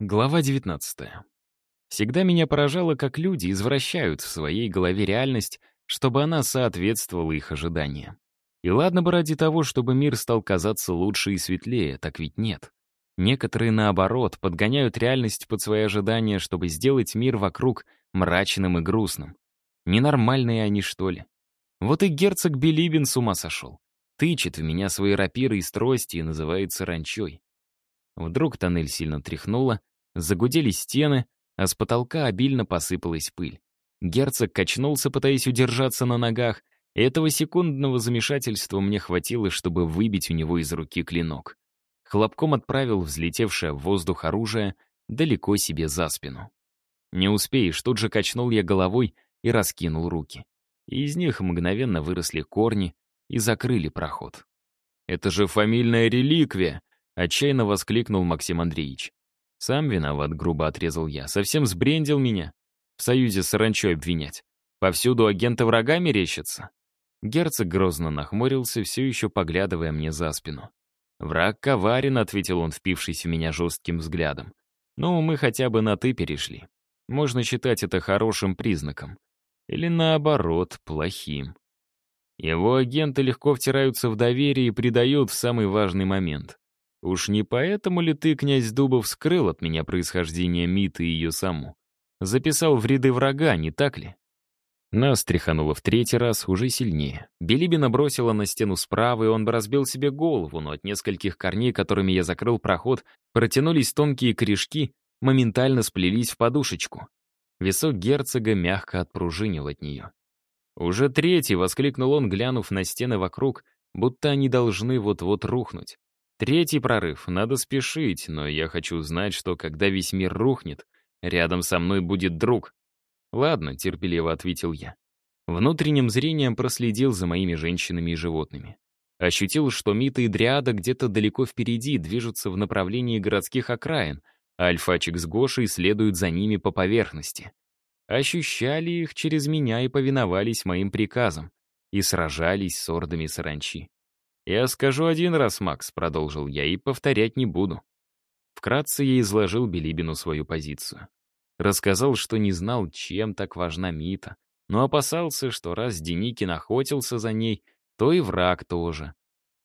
Глава 19. Всегда меня поражало, как люди извращают в своей голове реальность, чтобы она соответствовала их ожиданиям. И ладно бы ради того, чтобы мир стал казаться лучше и светлее, так ведь нет. Некоторые, наоборот, подгоняют реальность под свои ожидания, чтобы сделать мир вокруг мрачным и грустным. Ненормальные они, что ли? Вот и герцог Билибин с ума сошел. Тычет в меня свои рапиры из трости и называется ранчой. Вдруг тоннель сильно тряхнуло, загудели стены, а с потолка обильно посыпалась пыль. Герцог качнулся, пытаясь удержаться на ногах, и этого секундного замешательства мне хватило, чтобы выбить у него из руки клинок. Хлопком отправил взлетевшее в воздух оружие далеко себе за спину. Не успеешь, тут же качнул я головой и раскинул руки. Из них мгновенно выросли корни и закрыли проход. «Это же фамильная реликвия!» Отчаянно воскликнул Максим Андреевич. «Сам виноват», — грубо отрезал я. «Совсем сбрендил меня. В союзе с саранчой обвинять. Повсюду агенты врага мерещатся». Герцог грозно нахмурился, все еще поглядывая мне за спину. «Враг коварен», — ответил он, впившись в меня жестким взглядом. «Ну, мы хотя бы на «ты» перешли. Можно считать это хорошим признаком. Или наоборот, плохим. Его агенты легко втираются в доверие и предают в самый важный момент. Уж не поэтому ли ты, князь Дубов, скрыл от меня происхождение Миты и ее саму? Записал в ряды врага, не так ли? Нас тряхануло в третий раз, уже сильнее. Белибина бросила на стену справа, и он бы разбил себе голову, но от нескольких корней, которыми я закрыл проход, протянулись тонкие корешки, моментально сплелись в подушечку. Висок герцога мягко отпружинил от нее. «Уже третий!» — воскликнул он, глянув на стены вокруг, будто они должны вот-вот рухнуть. Третий прорыв. Надо спешить, но я хочу знать, что когда весь мир рухнет, рядом со мной будет друг. Ладно, терпеливо ответил я. Внутренним зрением проследил за моими женщинами и животными. Ощутил, что Мита и Дриада где-то далеко впереди движутся в направлении городских окраин, а Альфачик с Гошей следуют за ними по поверхности. Ощущали их через меня и повиновались моим приказам, и сражались с ордами саранчи. «Я скажу один раз, Макс», — продолжил я, — «и повторять не буду». Вкратце я изложил Билибину свою позицию. Рассказал, что не знал, чем так важна Мита, но опасался, что раз Деникин охотился за ней, то и враг тоже.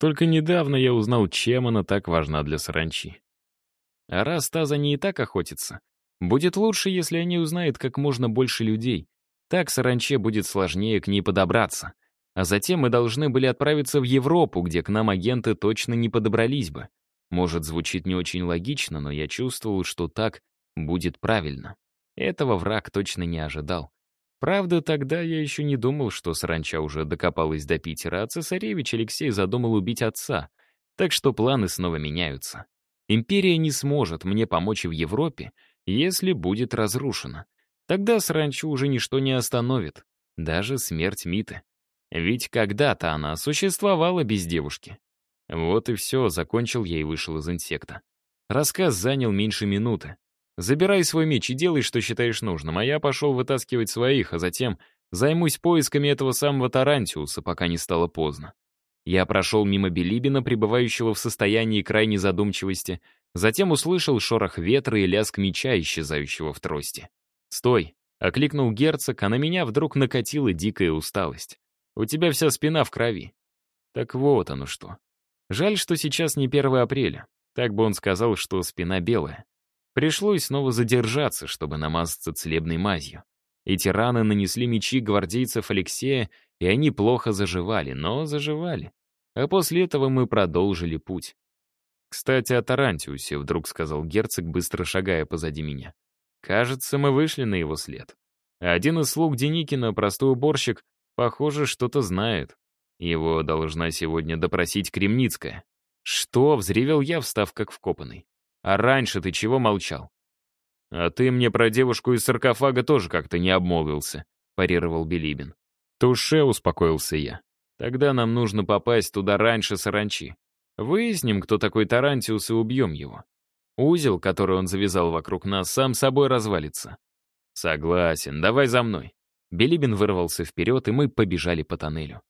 Только недавно я узнал, чем она так важна для саранчи. А раз та за ней и так охотится, будет лучше, если они узнают как можно больше людей. Так саранче будет сложнее к ней подобраться. А затем мы должны были отправиться в Европу, где к нам агенты точно не подобрались бы. Может, звучит не очень логично, но я чувствовал, что так будет правильно. Этого враг точно не ожидал. Правда, тогда я еще не думал, что саранча уже докопалась до Питера, а цесаревич Алексей задумал убить отца. Так что планы снова меняются. Империя не сможет мне помочь в Европе, если будет разрушена. Тогда саранчу уже ничто не остановит, даже смерть Миты. Ведь когда-то она существовала без девушки. Вот и все, закончил я и вышел из инсекта. Рассказ занял меньше минуты. Забирай свой меч и делай, что считаешь нужным, а я пошел вытаскивать своих, а затем займусь поисками этого самого Тарантиуса, пока не стало поздно. Я прошел мимо Белибина, пребывающего в состоянии крайней задумчивости, затем услышал шорох ветра и лязг меча, исчезающего в трости. «Стой!» — окликнул герцог, а на меня вдруг накатила дикая усталость. У тебя вся спина в крови. Так вот оно что. Жаль, что сейчас не 1 апреля. Так бы он сказал, что спина белая. Пришлось снова задержаться, чтобы намазаться целебной мазью. Эти раны нанесли мечи гвардейцев Алексея, и они плохо заживали, но заживали. А после этого мы продолжили путь. «Кстати, о Тарантиусе», — вдруг сказал герцог, быстро шагая позади меня. «Кажется, мы вышли на его след. Один из слуг Деникина, простой уборщик, Похоже, что-то знает. Его должна сегодня допросить Кремницкая. «Что?» — взревел я, встав как вкопанный. «А раньше ты чего молчал?» «А ты мне про девушку из саркофага тоже как-то не обмолвился», — парировал Белибин. «Туше», — успокоился я. «Тогда нам нужно попасть туда раньше саранчи. Выясним, кто такой Тарантиус, и убьем его. Узел, который он завязал вокруг нас, сам собой развалится». «Согласен, давай за мной». Белибин вырвался вперед, и мы побежали по тоннелю.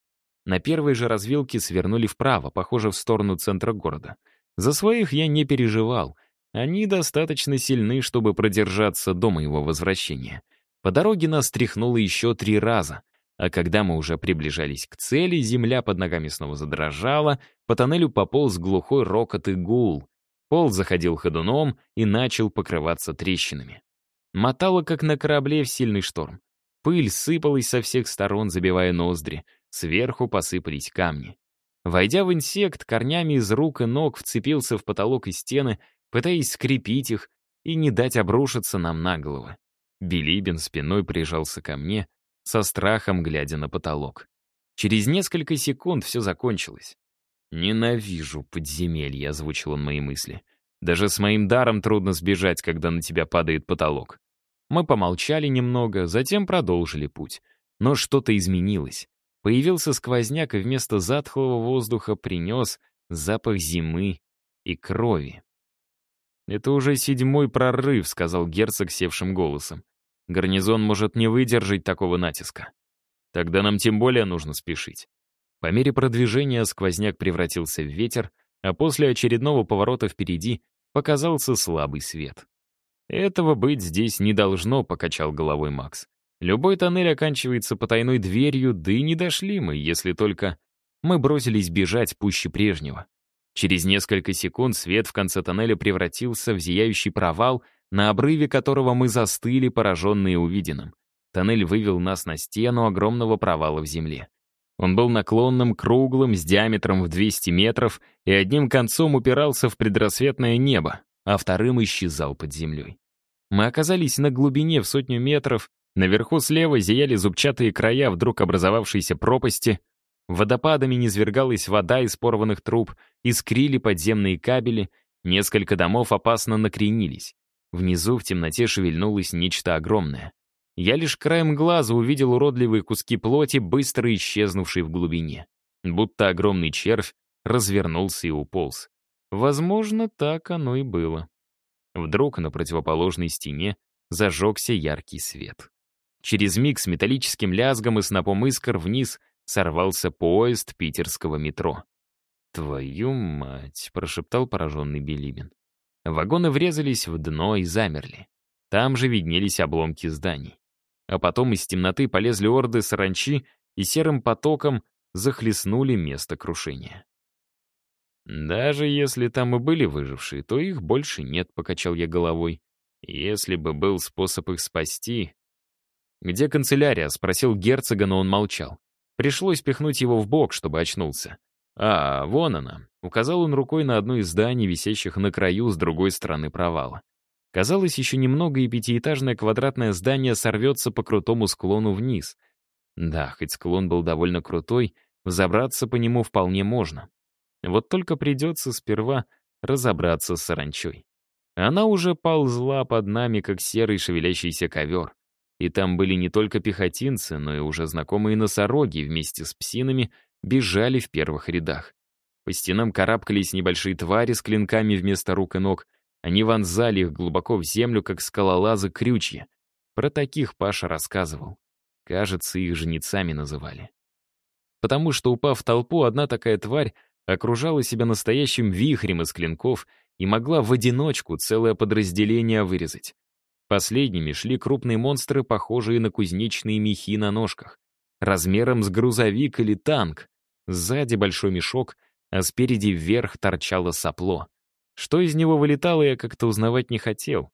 На первой же развилке свернули вправо, похоже, в сторону центра города. За своих я не переживал. Они достаточно сильны, чтобы продержаться до моего возвращения. По дороге нас тряхнуло еще три раза, а когда мы уже приближались к цели, земля под ногами снова задрожала, по тоннелю пополз глухой рокот и гул. Пол заходил ходуном и начал покрываться трещинами. Мотало, как на корабле в сильный шторм. Пыль сыпалась со всех сторон, забивая ноздри. Сверху посыпались камни. Войдя в инсект, корнями из рук и ног вцепился в потолок и стены, пытаясь скрепить их и не дать обрушиться нам на головы. Билибин спиной прижался ко мне, со страхом глядя на потолок. Через несколько секунд все закончилось. «Ненавижу подземелье», — озвучил он мои мысли. «Даже с моим даром трудно сбежать, когда на тебя падает потолок». Мы помолчали немного, затем продолжили путь. Но что-то изменилось. Появился сквозняк и вместо затхлого воздуха принес запах зимы и крови. «Это уже седьмой прорыв», — сказал герцог севшим голосом. «Гарнизон может не выдержать такого натиска. Тогда нам тем более нужно спешить». По мере продвижения сквозняк превратился в ветер, а после очередного поворота впереди показался слабый свет. «Этого быть здесь не должно», — покачал головой Макс. Любой тоннель оканчивается потайной дверью, да и не дошли мы, если только... Мы бросились бежать пуще прежнего. Через несколько секунд свет в конце тоннеля превратился в зияющий провал, на обрыве которого мы застыли, пораженные увиденным. Тоннель вывел нас на стену огромного провала в земле. Он был наклонным, круглым, с диаметром в 200 метров и одним концом упирался в предрассветное небо, а вторым исчезал под землей. Мы оказались на глубине в сотню метров, Наверху слева зияли зубчатые края вдруг образовавшейся пропасти. Водопадами низвергалась вода из порванных труб, искрили подземные кабели, несколько домов опасно накренились. Внизу в темноте шевельнулось нечто огромное. Я лишь краем глаза увидел уродливые куски плоти, быстро исчезнувшие в глубине. Будто огромный червь развернулся и уполз. Возможно, так оно и было. Вдруг на противоположной стене зажегся яркий свет. Через миг с металлическим лязгом и снопом искр вниз сорвался поезд питерского метро. «Твою мать!» — прошептал пораженный Белибин. Вагоны врезались в дно и замерли. Там же виднелись обломки зданий. А потом из темноты полезли орды саранчи и серым потоком захлестнули место крушения. «Даже если там и были выжившие, то их больше нет», — покачал я головой. «Если бы был способ их спасти, «Где канцелярия?» — спросил герцога, но он молчал. Пришлось пихнуть его в бок, чтобы очнулся. «А, вон она», — указал он рукой на одно из зданий, висящих на краю с другой стороны провала. Казалось, еще немного, и пятиэтажное квадратное здание сорвется по крутому склону вниз. Да, хоть склон был довольно крутой, взобраться по нему вполне можно. Вот только придется сперва разобраться с саранчой. Она уже ползла под нами, как серый шевелящийся ковер. И там были не только пехотинцы, но и уже знакомые носороги вместе с псинами бежали в первых рядах. По стенам карабкались небольшие твари с клинками вместо рук и ног. Они вонзали их глубоко в землю, как скалолазы крючья. Про таких Паша рассказывал. Кажется, их жнецами называли. Потому что, упав в толпу, одна такая тварь окружала себя настоящим вихрем из клинков и могла в одиночку целое подразделение вырезать. Последними шли крупные монстры, похожие на кузнечные мехи на ножках. Размером с грузовик или танк. Сзади большой мешок, а спереди вверх торчало сопло. Что из него вылетало, я как-то узнавать не хотел.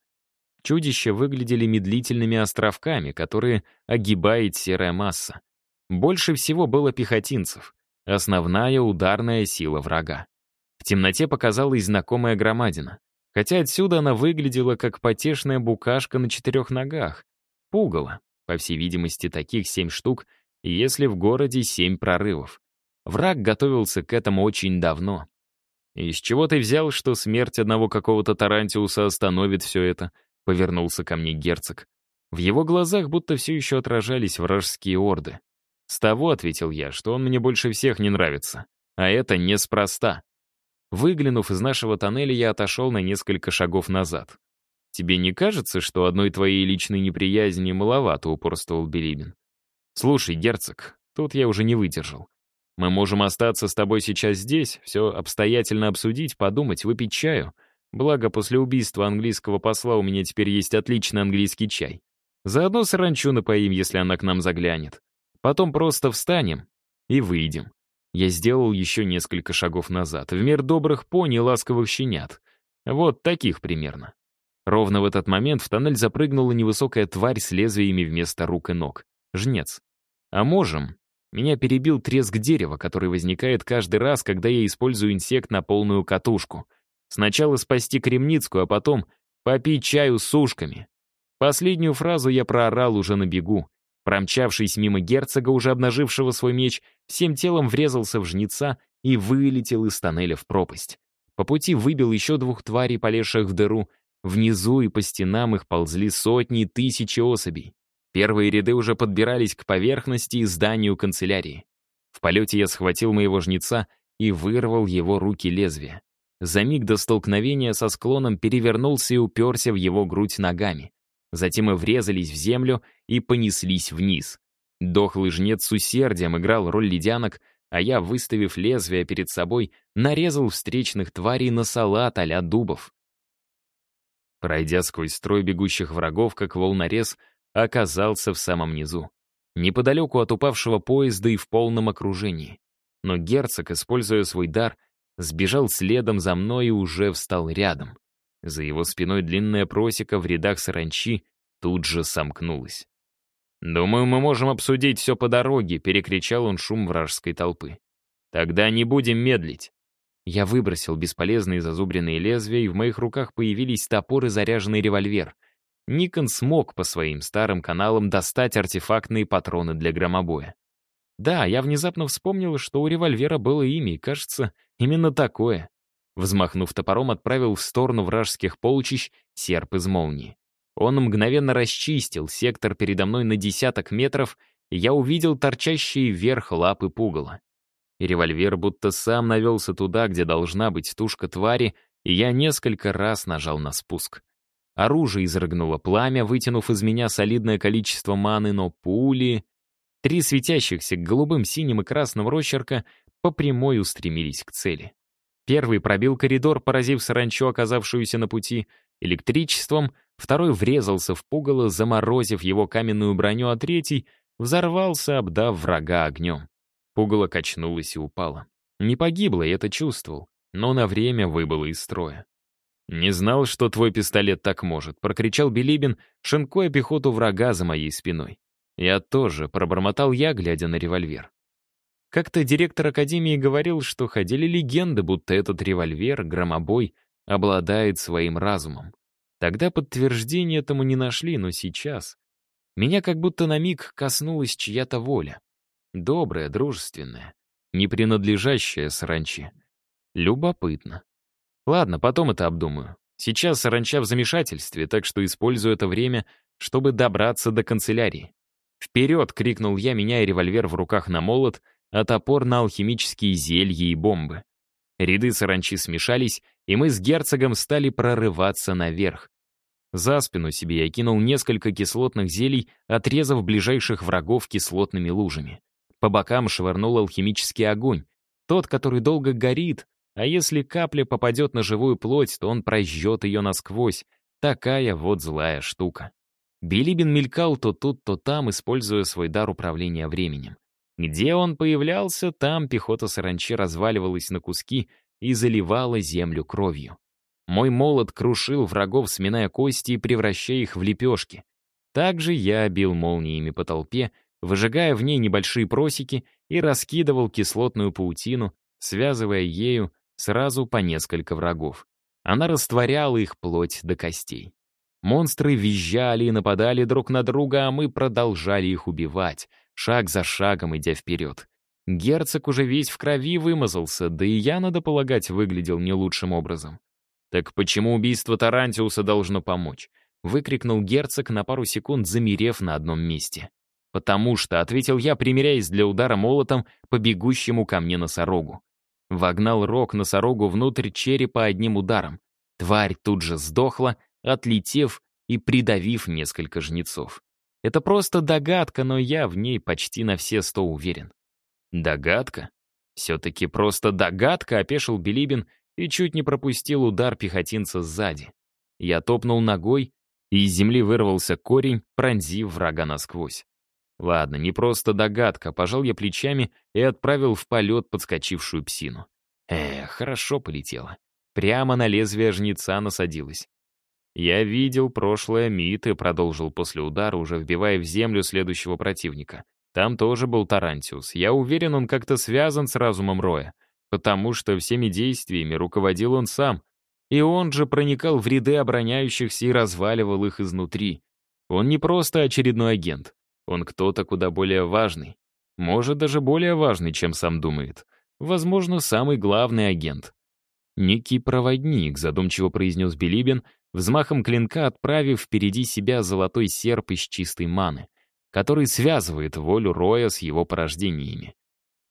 Чудища выглядели медлительными островками, которые огибает серая масса. Больше всего было пехотинцев. Основная ударная сила врага. В темноте показалась знакомая громадина. Хотя отсюда она выглядела как потешная букашка на четырех ногах. Пугало. По всей видимости, таких семь штук, если в городе семь прорывов. Враг готовился к этому очень давно. «Из чего ты взял, что смерть одного какого-то Тарантиуса остановит все это?» — повернулся ко мне герцог. В его глазах будто все еще отражались вражеские орды. «С того», — ответил я, — «что он мне больше всех не нравится. А это неспроста. Выглянув из нашего тоннеля, я отошел на несколько шагов назад. «Тебе не кажется, что одной твоей личной неприязни маловато?» — упорствовал Белибин. «Слушай, герцог, тут я уже не выдержал. Мы можем остаться с тобой сейчас здесь, все обстоятельно обсудить, подумать, выпить чаю, Благо, после убийства английского посла у меня теперь есть отличный английский чай. Заодно саранчу напоим, если она к нам заглянет. Потом просто встанем и выйдем. Я сделал еще несколько шагов назад, в мир добрых пони и ласковых щенят. Вот таких примерно. Ровно в этот момент в тоннель запрыгнула невысокая тварь с лезвиями вместо рук и ног. Жнец. А можем? Меня перебил треск дерева, который возникает каждый раз, когда я использую инсект на полную катушку. Сначала спасти Кремницкую, а потом попить чаю с ушками. Последнюю фразу я проорал уже на бегу. Промчавшись мимо герцога, уже обнажившего свой меч, всем телом врезался в жнеца и вылетел из тоннеля в пропасть. По пути выбил еще двух тварей, полезших в дыру. Внизу и по стенам их ползли сотни и тысячи особей. Первые ряды уже подбирались к поверхности и зданию канцелярии. В полете я схватил моего жнеца и вырвал его руки лезвия. За миг до столкновения со склоном перевернулся и уперся в его грудь ногами. Затем мы врезались в землю и понеслись вниз. Дохлый жнец с усердием играл роль ледянок, а я, выставив лезвие перед собой, нарезал встречных тварей на салат а дубов. Пройдя сквозь строй бегущих врагов, как волнорез, оказался в самом низу. Неподалеку от упавшего поезда и в полном окружении. Но герцог, используя свой дар, сбежал следом за мной и уже встал рядом. За его спиной длинная просека в рядах саранчи тут же сомкнулась. «Думаю, мы можем обсудить все по дороге», — перекричал он шум вражеской толпы. «Тогда не будем медлить». Я выбросил бесполезные зазубренные лезвия, и в моих руках появились топор и заряженный револьвер. Никон смог по своим старым каналам достать артефактные патроны для громобоя. Да, я внезапно вспомнил, что у револьвера было имя, и, кажется, именно такое. Взмахнув топором, отправил в сторону вражеских полчищ серп из молнии. Он мгновенно расчистил сектор передо мной на десяток метров, и я увидел торчащие вверх лапы пугала. И револьвер будто сам навелся туда, где должна быть тушка твари, и я несколько раз нажал на спуск. Оружие изрыгнуло пламя, вытянув из меня солидное количество маны, но пули... Три светящихся голубым, синим и красным росчерка по прямой устремились к цели. Первый пробил коридор, поразив саранчу, оказавшуюся на пути, электричеством, второй врезался в пугало, заморозив его каменную броню, а третий взорвался, обдав врага огнем. Пугало качнулось и упало. Не погибло, я это чувствовал, но на время выбыло из строя. «Не знал, что твой пистолет так может», — прокричал Билибин, шинкуя пехоту врага за моей спиной. Я тоже, пробормотал я, глядя на револьвер. Как-то директор Академии говорил, что ходили легенды, будто этот револьвер, громобой, обладает своим разумом. Тогда подтверждения этому не нашли, но сейчас... Меня как будто на миг коснулась чья-то воля. Добрая, дружественная, не принадлежащая саранче. Любопытно. Ладно, потом это обдумаю. Сейчас саранча в замешательстве, так что использую это время, чтобы добраться до канцелярии. «Вперед!» — крикнул я, меняя револьвер в руках на молот, а топор на алхимические зелья и бомбы. Ряды саранчи смешались, и мы с герцогом стали прорываться наверх. За спину себе я кинул несколько кислотных зелий, отрезав ближайших врагов кислотными лужами. По бокам швырнул алхимический огонь, тот, который долго горит, а если капля попадет на живую плоть, то он прожжет ее насквозь. Такая вот злая штука. Билибин мелькал то тут, то там, используя свой дар управления временем. Где он появлялся, там пехота саранчи разваливалась на куски и заливала землю кровью. Мой молот крушил врагов, сминая кости и превращая их в лепешки. Также я бил молниями по толпе, выжигая в ней небольшие просеки и раскидывал кислотную паутину, связывая ею сразу по несколько врагов. Она растворяла их плоть до костей. Монстры визжали и нападали друг на друга, а мы продолжали их убивать, шаг за шагом идя вперед. Герцог уже весь в крови вымазался, да и я, надо полагать, выглядел не лучшим образом. «Так почему убийство Тарантиуса должно помочь?» — выкрикнул герцог на пару секунд, замерев на одном месте. «Потому что», — ответил я, примеряясь для удара молотом по бегущему ко мне носорогу. Вогнал рог носорогу внутрь черепа одним ударом. Тварь тут же сдохла, отлетев и придавив несколько жнецов. Это просто догадка, но я в ней почти на все сто уверен. Догадка? Все-таки просто догадка, опешил Билибин и чуть не пропустил удар пехотинца сзади. Я топнул ногой, и из земли вырвался корень, пронзив врага насквозь. Ладно, не просто догадка, пожал я плечами и отправил в полет подскочившую псину. Эх, хорошо полетела. Прямо на лезвие жнеца насадилась. «Я видел прошлое Миты», — продолжил после удара, уже вбивая в землю следующего противника. Там тоже был Тарантиус. Я уверен, он как-то связан с разумом Роя, потому что всеми действиями руководил он сам. И он же проникал в ряды обороняющихся и разваливал их изнутри. Он не просто очередной агент. Он кто-то куда более важный. Может, даже более важный, чем сам думает. Возможно, самый главный агент. «Некий проводник», — задумчиво произнес Билибин, взмахом клинка отправив впереди себя золотой серп из чистой маны, который связывает волю Роя с его порождениями.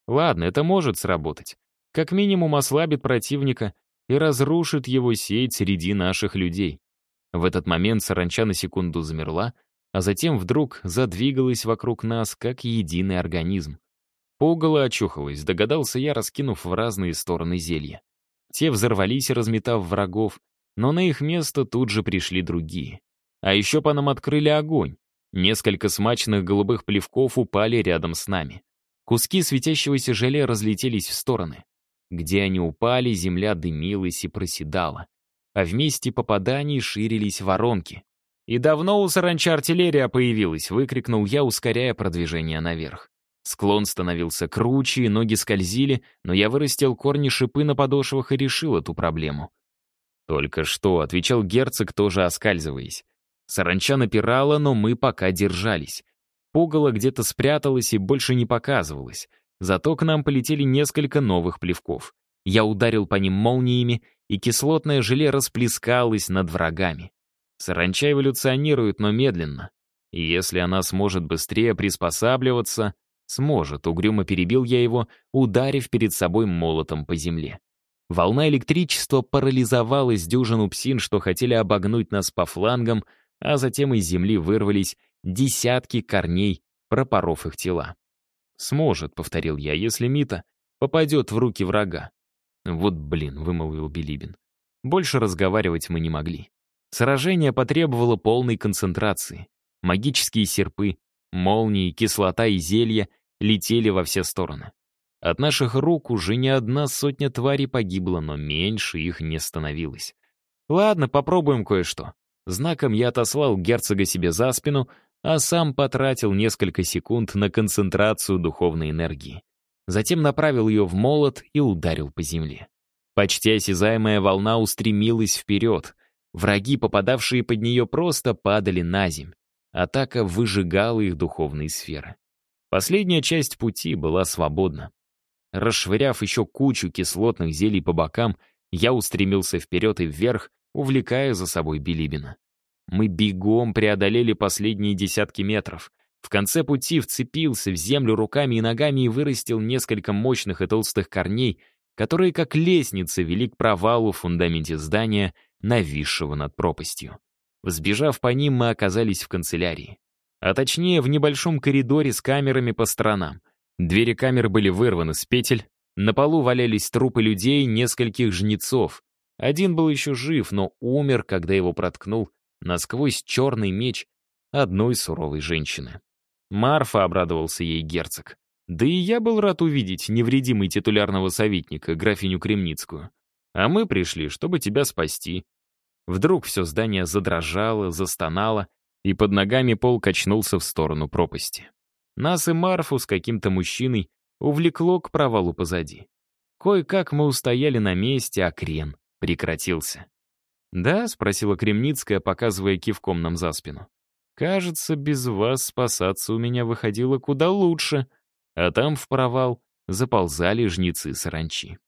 Ладно, это может сработать. Как минимум ослабит противника и разрушит его сеть среди наших людей. В этот момент саранча на секунду замерла, а затем вдруг задвигалась вокруг нас, как единый организм. Пугало очухалась, догадался я, раскинув в разные стороны зелья. Те взорвались, разметав врагов, но на их место тут же пришли другие. А еще по нам открыли огонь. Несколько смачных голубых плевков упали рядом с нами. Куски светящегося желе разлетелись в стороны. Где они упали, земля дымилась и проседала. А вместе попаданий ширились воронки. «И давно у саранча артиллерия появилась!» — выкрикнул я, ускоряя продвижение наверх. Склон становился круче, ноги скользили, но я вырастил корни шипы на подошвах и решил эту проблему. «Только что», — отвечал герцог, тоже оскальзываясь. Саранча напирала, но мы пока держались. Пугало где-то спряталось и больше не показывалось. Зато к нам полетели несколько новых плевков. Я ударил по ним молниями, и кислотное желе расплескалось над врагами. Саранча эволюционирует, но медленно. И если она сможет быстрее приспосабливаться, сможет, угрюмо перебил я его, ударив перед собой молотом по земле. Волна электричества парализовала с дюжину псин, что хотели обогнуть нас по флангам, а затем из земли вырвались десятки корней, пропоров их тела. «Сможет», — повторил я, — «если Мита попадет в руки врага». «Вот блин», — вымолвил Билибин. Больше разговаривать мы не могли. Сражение потребовало полной концентрации. Магические серпы, молнии, кислота и зелья летели во все стороны. От наших рук уже не одна сотня тварей погибла, но меньше их не становилось. Ладно, попробуем кое-что. Знаком я отослал герцога себе за спину, а сам потратил несколько секунд на концентрацию духовной энергии. Затем направил ее в молот и ударил по земле. Почти осязаемая волна устремилась вперед, Враги, попадавшие под нее, просто падали на земь. Атака выжигала их духовные сферы. Последняя часть пути была свободна. Расшвыряв еще кучу кислотных зелий по бокам, я устремился вперед и вверх, увлекая за собой Билибина. Мы бегом преодолели последние десятки метров. В конце пути вцепился в землю руками и ногами и вырастил несколько мощных и толстых корней, которые как лестница вели к провалу в фундаменте здания — нависшего над пропастью. Взбежав по ним, мы оказались в канцелярии. А точнее, в небольшом коридоре с камерами по сторонам. Двери камер были вырваны с петель, на полу валялись трупы людей, нескольких жнецов. Один был еще жив, но умер, когда его проткнул насквозь черный меч одной суровой женщины. Марфа обрадовался ей герцог. Да и я был рад увидеть невредимый титулярного советника, графиню Кремницкую. А мы пришли, чтобы тебя спасти. Вдруг все здание задрожало, застонало, и под ногами пол качнулся в сторону пропасти. Нас и Марфу с каким-то мужчиной увлекло к провалу позади. Кое-как мы устояли на месте, а крен прекратился. «Да?» — спросила Кремницкая, показывая кивком нам за спину. «Кажется, без вас спасаться у меня выходило куда лучше». А там в провал заползали жнецы саранчи.